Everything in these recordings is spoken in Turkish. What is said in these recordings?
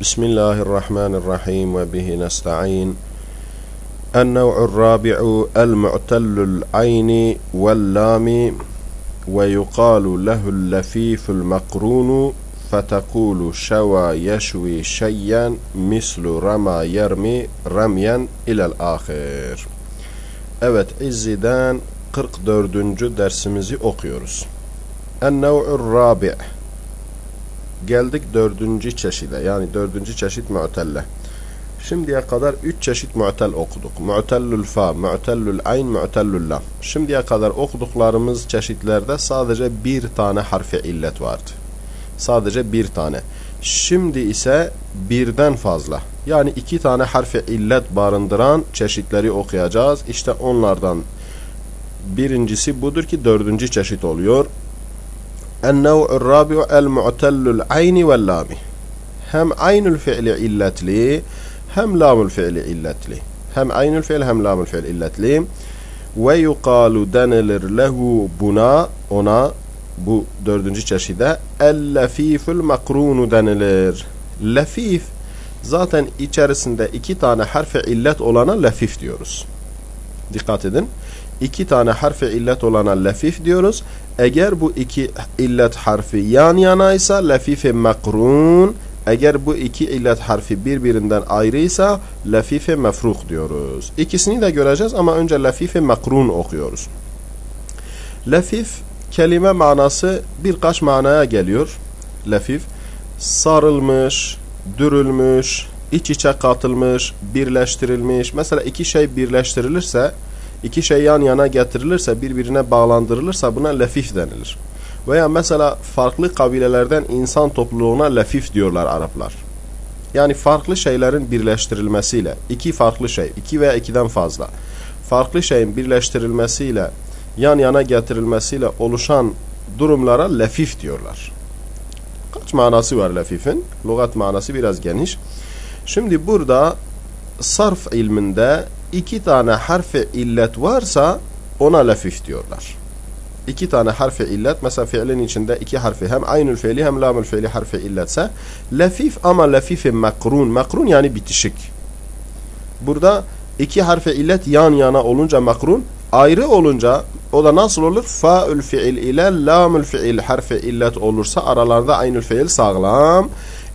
بسم الله الرحمن الرحيم وبه نستعين النوع الرابع المعتل العين واللام ويقال له اللفيف المقرون فتقول شوى يشوي شيئا مثل رمى يرمي رميا إلى الآخر Evet İzzi'den 44. dersimizi okuyoruz. En-nev'ur rabi' Geldik dördüncü çeşide yani dördüncü çeşit mu'telle. Şimdiye kadar üç çeşit mu'tel okuduk. Mu'tellül fa, mu'tellül ayn, mu'tellül lam. Şimdiye kadar okuduklarımız çeşitlerde sadece bir tane harfi illet vardı. Sadece bir tane. Şimdi ise birden fazla. Yani iki tane harfi illet barındıran çeşitleri okuyacağız. İşte onlardan birincisi budur ki dördüncü çeşit oluyor. El-nev'ur rabi'u el-mu'tellul ayni vel lami. Hem aynül fiili illetli hem lamul fiili illetli. Hem aynül fiil hem lamul fiil illetli. Ve yuqalu denilir lehu buna ona bu dördüncü çeşide el-lefifül makrunu denilir. Lefif zaten içerisinde iki tane harfi illet olana lefif diyoruz. Dikkat edin. İki tane harfi illet olana lefif diyoruz. Eğer bu iki illet harfi yan yanaysa lefife makrun. Eğer bu iki illet harfi birbirinden ayrıysa lefife mefruk diyoruz. İkisini de göreceğiz ama önce lefife makrun okuyoruz. Lefif kelime manası birkaç manaya geliyor. Lefif sarılmış, dürülmüş, iç içe katılmış, birleştirilmiş. Mesela iki şey birleştirilirse, iki şey yan yana getirilirse, birbirine bağlandırılırsa buna lefif denilir. Veya mesela farklı kabilelerden insan topluluğuna lefif diyorlar Araplar. Yani farklı şeylerin birleştirilmesiyle, iki farklı şey, iki veya ikiden fazla, farklı şeyin birleştirilmesiyle, yan yana getirilmesiyle oluşan durumlara lefif diyorlar. Kaç manası var lefifin? Lugat manası biraz geniş. Şimdi burada sarf ilminde iki tane harfi illet varsa ona lefif diyorlar. İki tane harfi illet mesela fiilin içinde iki harfi hem aynül fiili hem lamül fiili harfi illetse lefif ama lefifi makrun. Makrun yani bitişik. Burada iki harfi illet yan yana olunca makrun ayrı olunca o da nasıl olur? Faül fiil ile lamül fiil harfi illet olursa aralarda aynül fiil sağlam.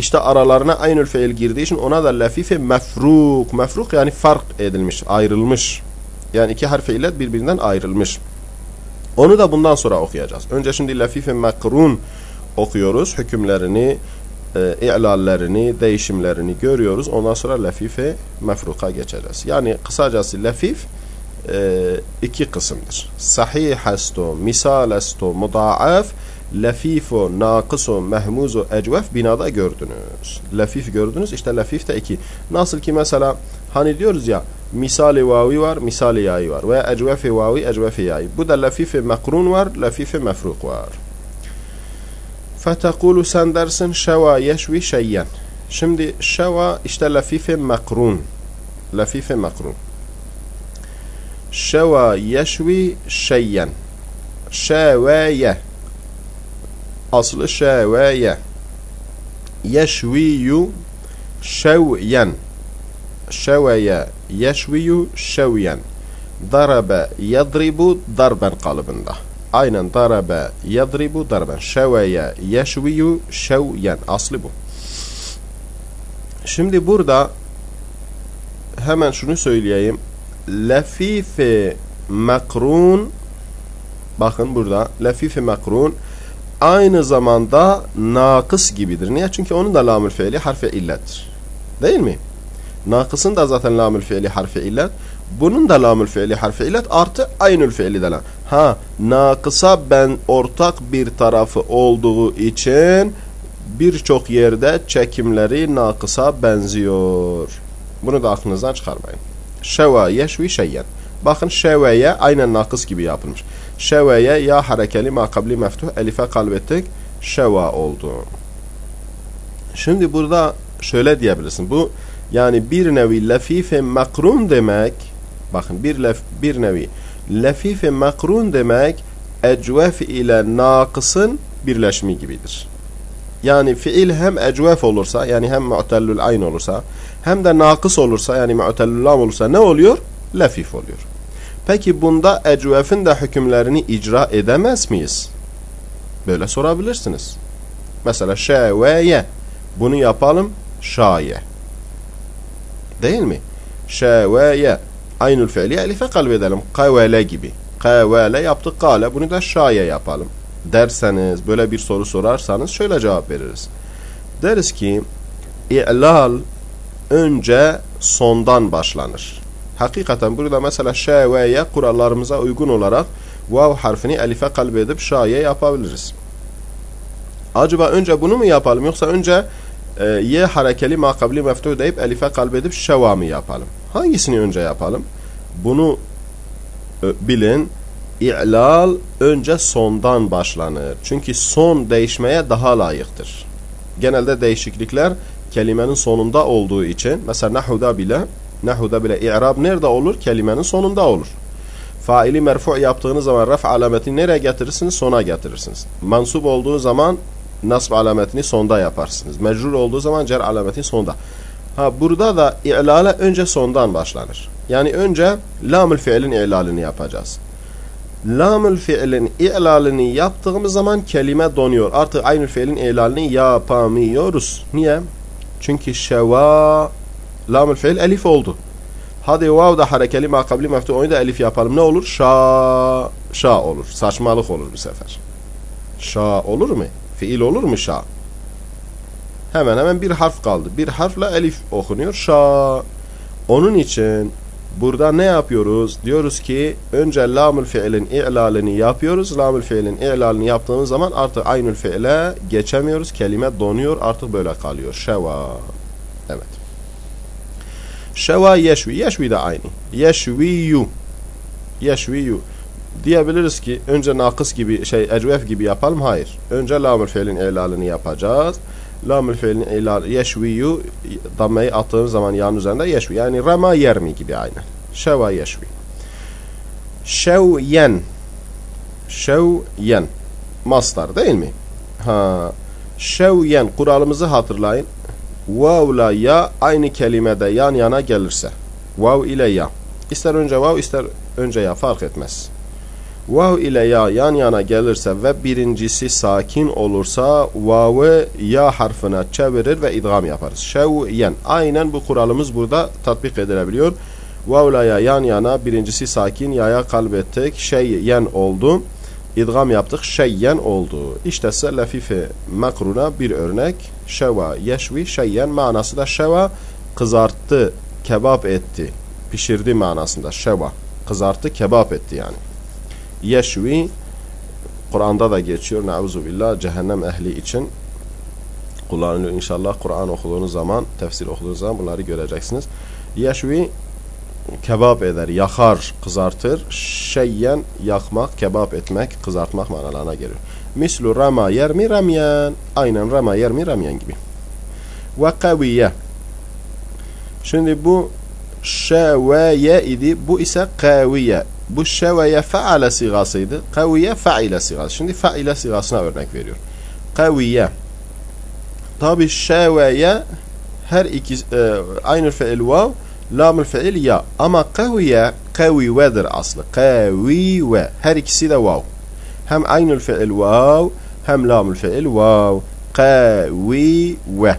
İşte aralarına aynül fiil girdiği için ona da lefife mefruk. Mefruk yani fark edilmiş, ayrılmış. Yani iki harfi illet birbirinden ayrılmış. Onu da bundan sonra okuyacağız. Önce şimdi lefife makrun okuyoruz. Hükümlerini, e, i'lallerini, değişimlerini görüyoruz. Ondan sonra lefife mefruka geçeceğiz. Yani kısacası lefif e, iki kısımdır. Sahih esto, misal esto, mudaaf, lefifu, nakısu, mehmuzu, ecvef binada gördünüz. Lefif gördünüz. İşte lefif de iki. Nasıl ki mesela hani diyoruz ya misali vavi var, misali yayi var. Veya ecvefi vavi, ecvefi yayi. Bu da lefifi mekrun var, lefifi mefruk var. Fetekulu sen dersin şeva yeşvi şeyyen. Şimdi şeva işte lefifi mekrun. Lefifi mekrun. Şeva yeşvi şeyyen. Şeveye. Aslı şeveye. Yeşviyu şevyen. Şeveye yeşviyu şevyen. Darabe yadribu darben kalıbında. Aynen darabe yadribu darben. Şeveye yeşviyu şevyen. Aslı bu. Şimdi burada hemen şunu söyleyeyim lefife makrun bakın burada lefife makrun aynı zamanda nakıs gibidir. Niye? Çünkü onun da lamül fiili harfi illettir. Değil mi? Nakısın da zaten lamül fiili harfi illet. Bunun da lamül fiili harfi illet artı aynül fiili de Ha, nakısa ben ortak bir tarafı olduğu için birçok yerde çekimleri nakısa benziyor. Bunu da aklınızdan çıkarmayın. Şeva yeşvi şeyyen. Bakın şeveye aynen nakıs gibi yapılmış. Şeveye ya harekeli makabli meftuh elife kalbettik. Şeva oldu. Şimdi burada şöyle diyebilirsin. Bu yani bir nevi lefife makrun demek bakın bir lef, bir nevi lefife makrun demek ecvef ile nakısın birleşimi gibidir. yani fiil hem ecvef olursa yani hem mu'tellül ayn olursa hem de nakıs olursa yani mu'tellül lam olursa ne oluyor? Lefif oluyor. Peki bunda ecvefin de hükümlerini icra edemez miyiz? Böyle sorabilirsiniz. Mesela şeveye bunu yapalım şaye. Değil mi? Şeveye aynül fiiliye elife kalbedelim. Kavele gibi. Kavele yaptık kale. Bunu da şaye yapalım. Derseniz böyle bir soru sorarsanız şöyle cevap veririz. Deriz ki i'lal önce sondan başlanır. Hakikaten burada mesela şeveye kurallarımıza uygun olarak vav harfini elife kalbedip şaye yapabiliriz. Acaba önce bunu mu yapalım yoksa önce e, ye harekeli makabli meftuh deyip elife kalbedip şeva mı yapalım? Hangisini önce yapalım? Bunu e, bilin. İ'lal önce sondan başlanır. Çünkü son değişmeye daha layıktır. Genelde değişiklikler kelimenin sonunda olduğu için mesela nahuda bile nahuda bile i'rab nerede olur? Kelimenin sonunda olur. Faili merfu yaptığınız zaman raf alametini nereye getirirsiniz? Sona getirirsiniz. Mansub olduğu zaman nasb alametini sonda yaparsınız. Mecrur olduğu zaman cer alametini sonda. Ha burada da i'lale önce sondan başlanır. Yani önce lamül fiilin i'lalini yapacağız. Lamül fiilin i'lalini yaptığımız zaman kelime donuyor. Artık aynı fiilin i'lalini yapamıyoruz. Niye? Çünkü şeva lamül fiil elif oldu. Hadi vav da harekeli makabli meftu da elif yapalım. Ne olur? Şa şa olur. Saçmalık olur bu sefer. Şa olur mu? Fiil olur mu şa? Hemen hemen bir harf kaldı. Bir harfle elif okunuyor. Şa. Onun için burada ne yapıyoruz? Diyoruz ki önce lamül fiilin i'lalini yapıyoruz. Lamül fiilin i'lalini yaptığımız zaman artık aynül fiile geçemiyoruz. Kelime donuyor. Artık böyle kalıyor. Şeva. Evet. Şeva yeşvi. Yeşvi de aynı. Yeşviyu. Yeşviyu. Diyebiliriz ki önce nakıs gibi şey ecvef gibi yapalım. Hayır. Önce lamül fiilin ilalini yapacağız. Lamül fiilin ilal yeşviyu dammayı attığımız zaman yan üzerinde yeşvi. Yani rama yermi gibi aynen. Şeva yeşvi. Şevyen. Şevyen. Mastar değil mi? Ha. Şevyen kuralımızı hatırlayın. Vav'la ya aynı kelimede yan yana gelirse. Vav ile ya. İster önce vav ister önce ya fark etmez. Vav ile ya yan yana gelirse ve birincisi sakin olursa vav'ı ya harfine çevirir ve idgam yaparız. Şevyen. Aynen bu kuralımız burada tatbik edilebiliyor. Vav ile ya yan yana birincisi sakin yaya kalbettik. Şeyyen oldu. İdgam yaptık. Şeyyen oldu. İşte selefife makruna bir örnek. Şeva yeşvi şeyyen manası da şeva kızarttı, kebap etti, pişirdi manasında şeva. Kızarttı, kebap etti yani yeşvi Kur'an'da da geçiyor. Nauzu billah cehennem ehli için kullanılıyor. İnşallah Kur'an okuduğunuz zaman, tefsir okuduğunuz zaman bunları göreceksiniz. Yeşvi kebap eder, yakar, kızartır. Şeyyen yakmak, kebap etmek, kızartmak manalarına gelir. Mislu rama yermi ramyen. Aynen rama yermi ramyen gibi. Ve kaviye. Şimdi bu şeveye idi. Bu ise kaviye bu şeveye feale sigasıydı. Kaviye faile sigası. Şimdi faile sigasına örnek veriyor. Kaviye. Tabi şeveye her iki e, aynı fiil vav lamül fiil ya. Ama kaviye kavivedir aslı. Kavive. Her ikisi de vav. Hem aynı fiil vav hem lamül fiil vav. Kavive.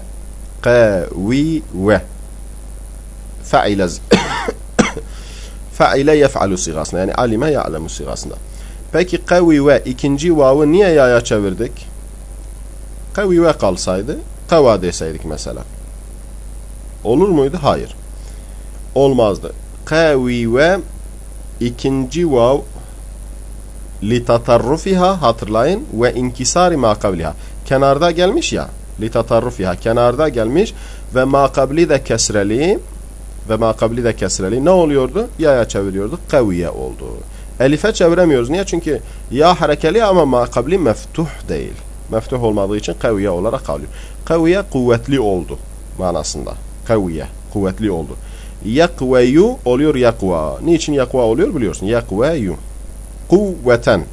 Kavive. Faile Fe'ile yef'alu sigasında. Yani alime ya'lemu sigasında. Peki kavi ve ikinci vav'ı niye yaya çevirdik? Kavi ve kalsaydı kava deseydik mesela. Olur muydu? Hayır. Olmazdı. Kavi ve ikinci vav litatarrufiha hatırlayın ve inkisari makabliha. Kenarda gelmiş ya. Litatarrufiha kenarda gelmiş ve makabli de kesreli ve makabli de kesreli ne oluyordu? Ya'ya çeviriyorduk. Kaviye oldu. Elife çeviremiyoruz. Niye? Çünkü ya harekeli ama makabli meftuh değil. Meftuh olmadığı için kaviye olarak kalıyor. Kaviye kuvvetli oldu manasında. Kaviye kuvvetli oldu. Yakveyu oluyor yakva. Niçin yakva oluyor biliyorsun. Yakveyu. Kuvveten.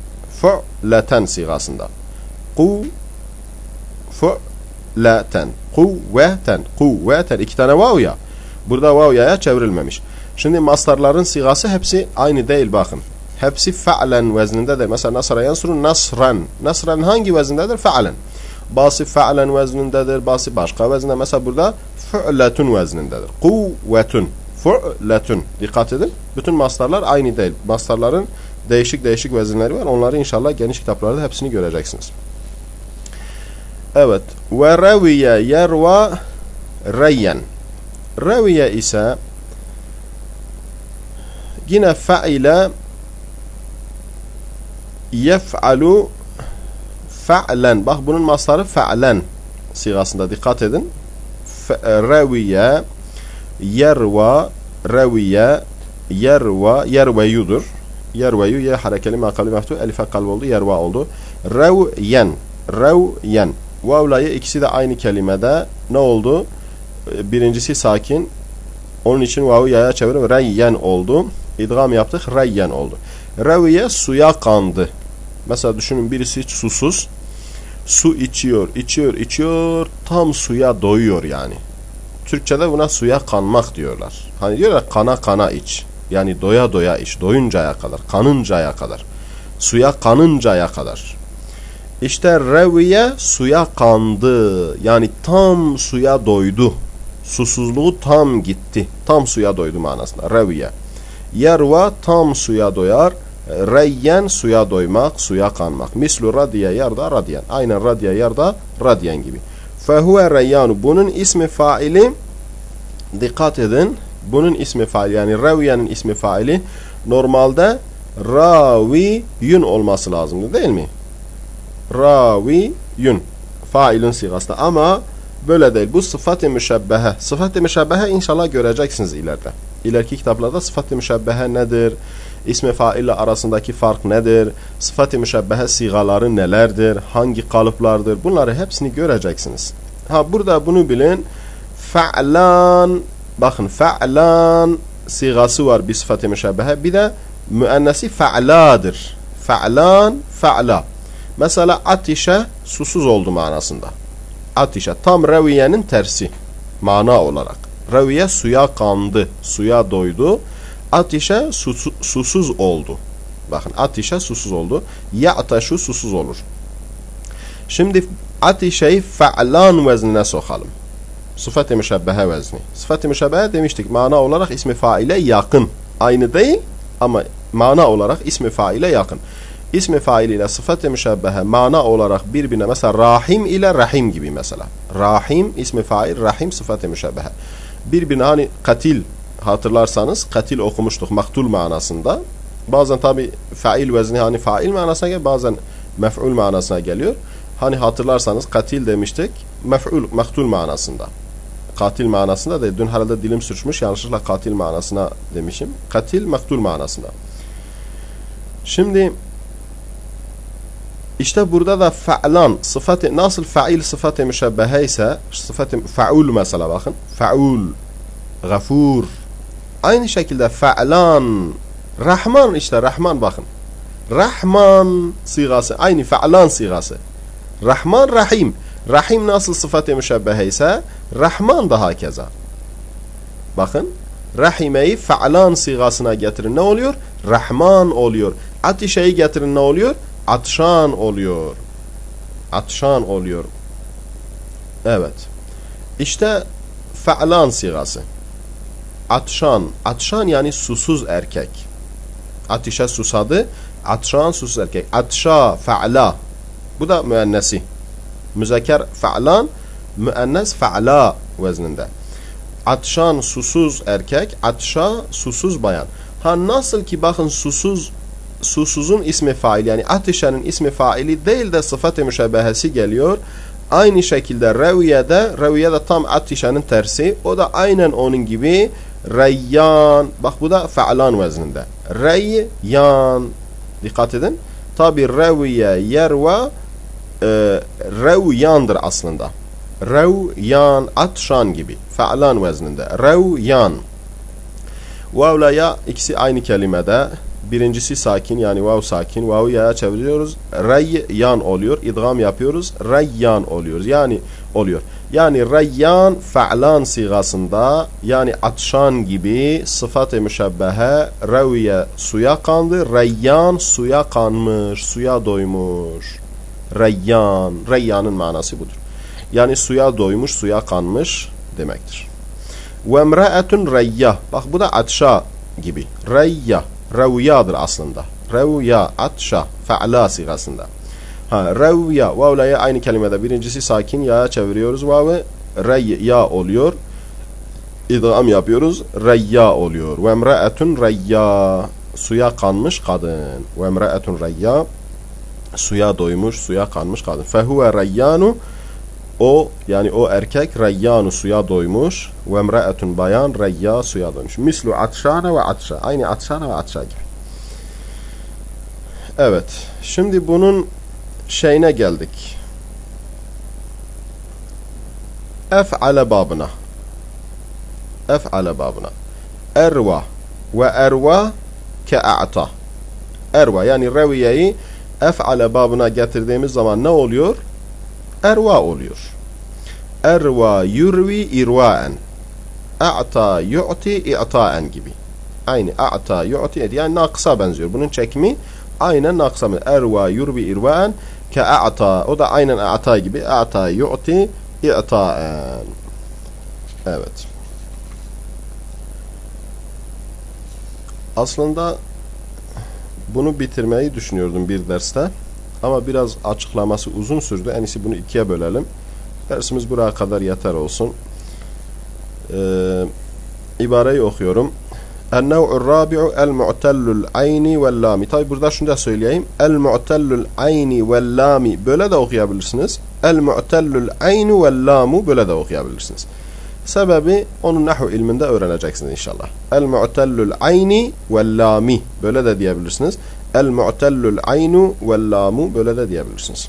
Fu'leten sigasında. Ku Kuvveten. Kuvveten. Kuvveten. İki tane vav ya. Burada vav yaya çevrilmemiş. Şimdi mastarların sigası hepsi aynı değil bakın. Hepsi fe'len vezninde de. Mesela nasra yansuru nasran. Nasran hangi vezindedir? Fe'len. Bası fe'len veznindedir. Bası başka vezinde. Mesela burada fu'letun veznindedir. Kuvvetun. Fu'letun. Dikkat edin. Bütün mastarlar aynı değil. Mastarların değişik değişik vezinleri var. Onları inşallah geniş kitaplarda hepsini göreceksiniz. Evet. Ve reviye yerva reyyen. Reviye ise yine faile yef'alu fe'len. Bak bunun masları fe'len sigasında dikkat edin. Reviye yerva reviye yerva yerveyudur. Yerveyu ye harekeli makali meftu elife kalb oldu yerva oldu. Revyen revyen Vavlayı ikisi de aynı kelimede ne oldu? Birincisi sakin. Onun için vavu yaya çevirim. Reyyen oldu. İdgam yaptık. Reyyen oldu. Reviye suya kandı. Mesela düşünün birisi susuz. Su içiyor, içiyor, içiyor. Tam suya doyuyor yani. Türkçe'de buna suya kanmak diyorlar. Hani diyorlar kana kana iç. Yani doya doya iç. Doyuncaya kadar, kanıncaya kadar. Suya kanıncaya kadar. İşte reviye suya kandı. Yani tam suya doydu. Susuzluğu tam gitti. Tam suya doydu manasında. Reviye. Yerva tam suya doyar. Reyyen suya doymak, suya kanmak. Mislu radiye yarda radiyen. Aynen radiye yarda radiyen gibi. Fehuve reyyanu. Bunun ismi faili dikkat edin. Bunun ismi faili yani reviyenin ismi faili normalde raviyün olması lazımdı değil mi? raviyün failin sigasında ama böyle değil. Bu sıfat-ı müşebbehe. Sıfat-ı müşebbehe inşallah göreceksiniz ileride. İleriki kitaplarda sıfat-ı müşebbehe nedir? İsmi faille arasındaki fark nedir? Sıfat-ı müşebbehe sigaları nelerdir? Hangi kalıplardır? Bunları hepsini göreceksiniz. Ha burada bunu bilin. Fe'lan bakın fe'lan sigası var bir sıfat-ı müşebbehe. Bir de müennesi fe'ladır. Fe'lan fe'la. Mesela atişe susuz oldu manasında. Atişe tam reviyenin tersi mana olarak. Reviye suya kandı, suya doydu. Atişe sus, susuz oldu. Bakın atişe susuz oldu. Ya'taşu susuz olur. Şimdi atişeyi fe'lan veznine sokalım. Sıfat-ı müşebbehe vezni. Sıfat-ı müşebbehe demiştik mana olarak ismi faile yakın. Aynı değil ama mana olarak ismi faile yakın ismi fail ile sıfat-ı müşebbehe mana olarak birbirine mesela rahim ile rahim gibi mesela. Rahim ismi fail, rahim sıfat-ı müşebbehe. Birbirine hani katil hatırlarsanız katil okumuştuk maktul manasında. Bazen tabi fail vezni hani fail manasına geliyor bazen mef'ul manasına geliyor. Hani hatırlarsanız katil demiştik mef'ul maktul manasında. Katil manasında da dün herhalde dilim sürçmüş yanlışlıkla katil manasına demişim. Katil maktul manasında. Şimdi işte burada da fa'lan sıfatı nasıl fa'il sıfatı müşebbehe ise sıfatı fa'ul mesela bakın. Fa'ul, gafur. Aynı şekilde fa'lan, rahman işte rahman bakın. Rahman sigası aynı fa'lan sigası. Rahman rahim. Rahim nasıl sıfatı müşebbehe ise rahman da hakeza. Bakın rahimeyi fa'lan sigasına getirin ne oluyor? Rahman oluyor. Atişeyi getirin ne oluyor? atşan oluyor. Atşan oluyor. Evet. İşte fe'lan sigası. Atşan. Atşan yani susuz erkek. Atişe susadı. Atşan susuz erkek. Atşa fe'la. Bu da müennesi. Müzeker fe'lan, müennes fe'la vezninde. Atşan susuz erkek, atşa susuz bayan. Ha nasıl ki bakın susuz susuzun ismi fail yani ateşenin ismi faili değil de sıfat-ı müşebehesi geliyor. Aynı şekilde reviyede, reviyede tam ateşenin tersi. O da aynen onun gibi reyyan. Bak bu da fe'lan vezninde. Reyyan. Dikkat edin. Tabi reviye, yerva e, revyandır aslında. Revyan, atşan gibi. Fe'lan vezninde. Revyan. Vavla ya ikisi aynı kelimede. Birincisi sakin yani vav sakin. Vav'ı yaya çeviriyoruz. Reyyan oluyor. İdgam yapıyoruz. Reyyan oluyoruz. Yani oluyor. Yani rayyan fe'lan sigasında yani atşan gibi sıfat-ı müşebbehe reviye suya kandı. Rayyan suya kanmış, suya doymuş. Rayyan, rayyanın manası budur. Yani suya doymuş, suya kanmış demektir. Ve emraetun rayya. Bak bu da atşa gibi. Rayya, revyadır aslında. Revya, atşa, fe'la sigasında. Ha, revya, vavlaya aynı kelimede birincisi sakin ya çeviriyoruz vav'ı. Reyya oluyor. İdgam yapıyoruz. Reyya oluyor. Ve emraetun reyya. Suya kanmış kadın. Ve emraetun reyya. Suya doymuş, suya kanmış kadın. Fehuve reyyanu. O yani o erkek reyyanu suya doymuş. Ve emraetun bayan reyya suya doymuş. Mislu atşana ve atşa. Aynı atşana ve atşa gibi. Evet. Şimdi bunun şeyine geldik. Ef'ale babına. Ef'ale babına. Erva ve erva ke'a'ta. Erva yani reviyeyi ef'ale babına getirdiğimiz zaman ne oluyor? Erva oluyor. Erva yurvi irvaen. A'ta yu'ti i'taen gibi. Aynı a'ta yu'ti yani naksa benziyor. Bunun çekimi aynen naksa. Erva yurvi irvaen ke a'ta. O da aynen a'ta gibi. A'ta yu'ti i'taen. Evet. Aslında bunu bitirmeyi düşünüyordum bir derste. Ama biraz açıklaması uzun sürdü. En iyisi bunu ikiye bölelim. Dersimiz buraya kadar yeter olsun. Ee, ibareyi okuyorum. El-nev'ur rabi'u el-mu'tellul ayni. Tabi burada şunu da söyleyeyim. El-mu'tellul ayni vel lami böyle de okuyabilirsiniz. El-mu'tellul ayni vel lamu böyle de okuyabilirsiniz. Sebebi onun nahu ilminde öğreneceksiniz inşallah. El-mu'tellul ayni vel lami böyle de diyebilirsiniz. El-mu'tellul aynu vel lamu böyle de diyebilirsiniz.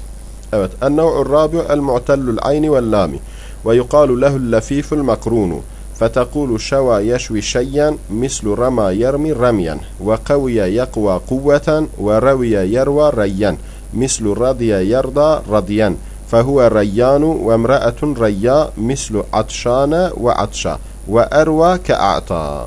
Evet. El-nev'ur rabi'u el-mu'tellul ayni vel lami. Ve yuqalu lehu'l lafiful makrunu. فتقول شوى يشوي شيئا مثل رمى يرمي رميا وقوي يقوى قوة وروي يروى ريا مثل رضي يرضى رضيا فهو ريان وامرأة ريا مثل عطشان وعطشا وأروى كأعطى.